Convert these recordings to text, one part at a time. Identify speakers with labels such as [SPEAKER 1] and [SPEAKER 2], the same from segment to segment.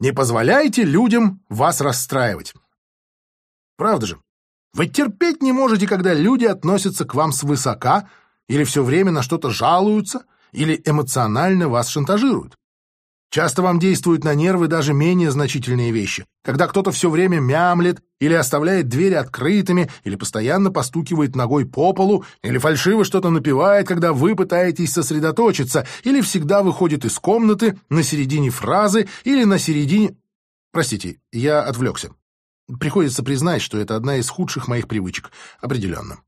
[SPEAKER 1] Не позволяйте людям вас расстраивать. Правда же? Вы терпеть не можете, когда люди относятся к вам свысока или все время на что-то жалуются, или эмоционально вас шантажируют. Часто вам действуют на нервы даже менее значительные вещи, когда кто-то все время мямлет или оставляет двери открытыми, или постоянно постукивает ногой по полу, или фальшиво что-то напевает, когда вы пытаетесь сосредоточиться, или всегда выходит из комнаты на середине фразы или на середине... Простите, я отвлекся. Приходится признать, что это одна из худших моих привычек. Определенно.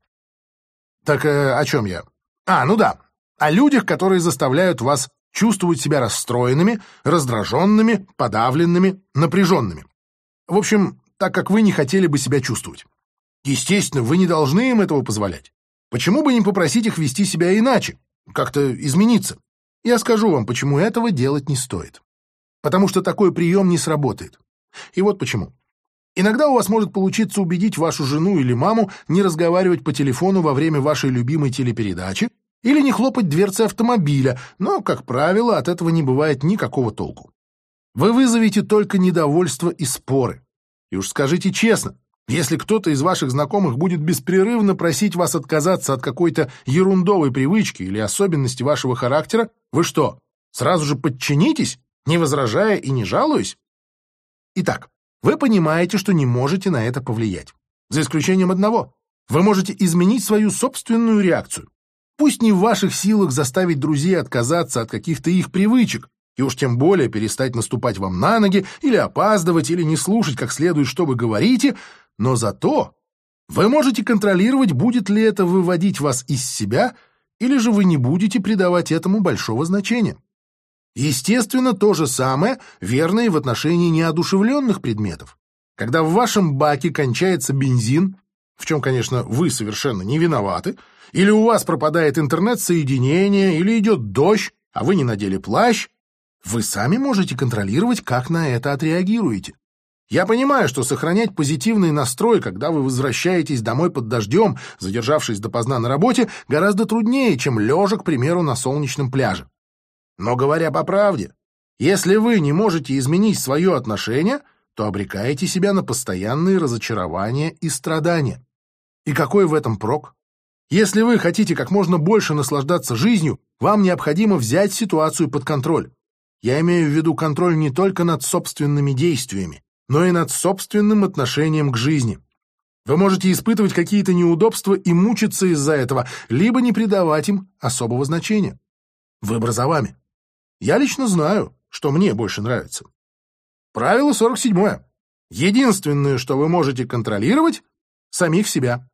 [SPEAKER 1] Так э, о чем я? А, ну да. О людях, которые заставляют вас чувствовать себя расстроенными, раздраженными, подавленными, напряженными. В общем, так как вы не хотели бы себя чувствовать. Естественно, вы не должны им этого позволять. Почему бы не попросить их вести себя иначе, как-то измениться? Я скажу вам, почему этого делать не стоит. Потому что такой прием не сработает. И вот почему. Иногда у вас может получиться убедить вашу жену или маму не разговаривать по телефону во время вашей любимой телепередачи или не хлопать дверцы автомобиля, но, как правило, от этого не бывает никакого толку. Вы вызовете только недовольство и споры. И уж скажите честно, если кто-то из ваших знакомых будет беспрерывно просить вас отказаться от какой-то ерундовой привычки или особенности вашего характера, вы что, сразу же подчинитесь, не возражая и не жалуясь? Итак, вы понимаете, что не можете на это повлиять. За исключением одного. Вы можете изменить свою собственную реакцию. Пусть не в ваших силах заставить друзей отказаться от каких-то их привычек, и уж тем более перестать наступать вам на ноги или опаздывать, или не слушать как следует, что вы говорите, но зато вы можете контролировать, будет ли это выводить вас из себя, или же вы не будете придавать этому большого значения. Естественно, то же самое верно и в отношении неодушевленных предметов. Когда в вашем баке кончается бензин, в чем, конечно, вы совершенно не виноваты, или у вас пропадает интернет-соединение, или идет дождь, а вы не надели плащ, вы сами можете контролировать, как на это отреагируете. Я понимаю, что сохранять позитивный настрой, когда вы возвращаетесь домой под дождем, задержавшись допоздна на работе, гораздо труднее, чем лежа, к примеру, на солнечном пляже. Но говоря по правде, если вы не можете изменить свое отношение, то обрекаете себя на постоянные разочарования и страдания. И какой в этом прок? Если вы хотите как можно больше наслаждаться жизнью, вам необходимо взять ситуацию под контроль. Я имею в виду контроль не только над собственными действиями, но и над собственным отношением к жизни. Вы можете испытывать какие-то неудобства и мучиться из-за этого, либо не придавать им особого значения. Выбор за вами. Я лично знаю, что мне больше нравится. Правило 47. Единственное, что вы можете контролировать — самих себя.